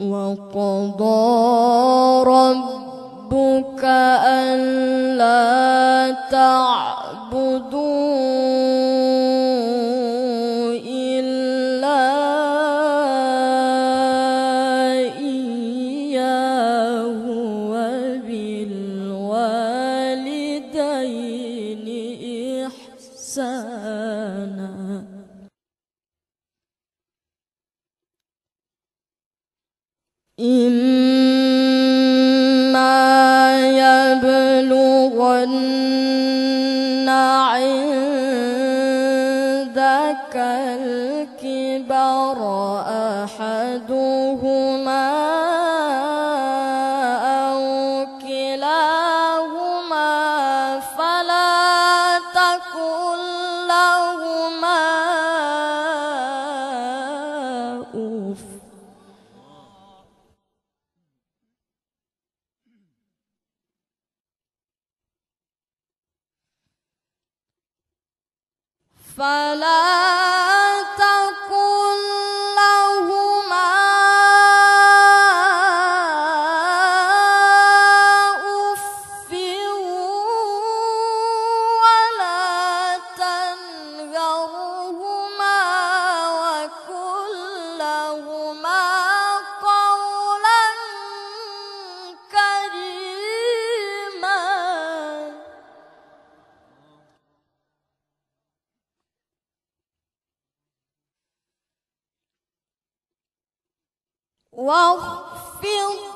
وقضى ربك ألا تعبدوا عندك الكبر أحدهما أو كلاهما فلا تقل لهما فلا واخفض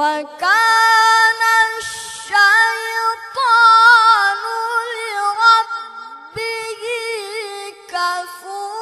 وكان الشيطان لربه كفورا.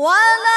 ولا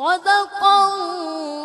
صدق الله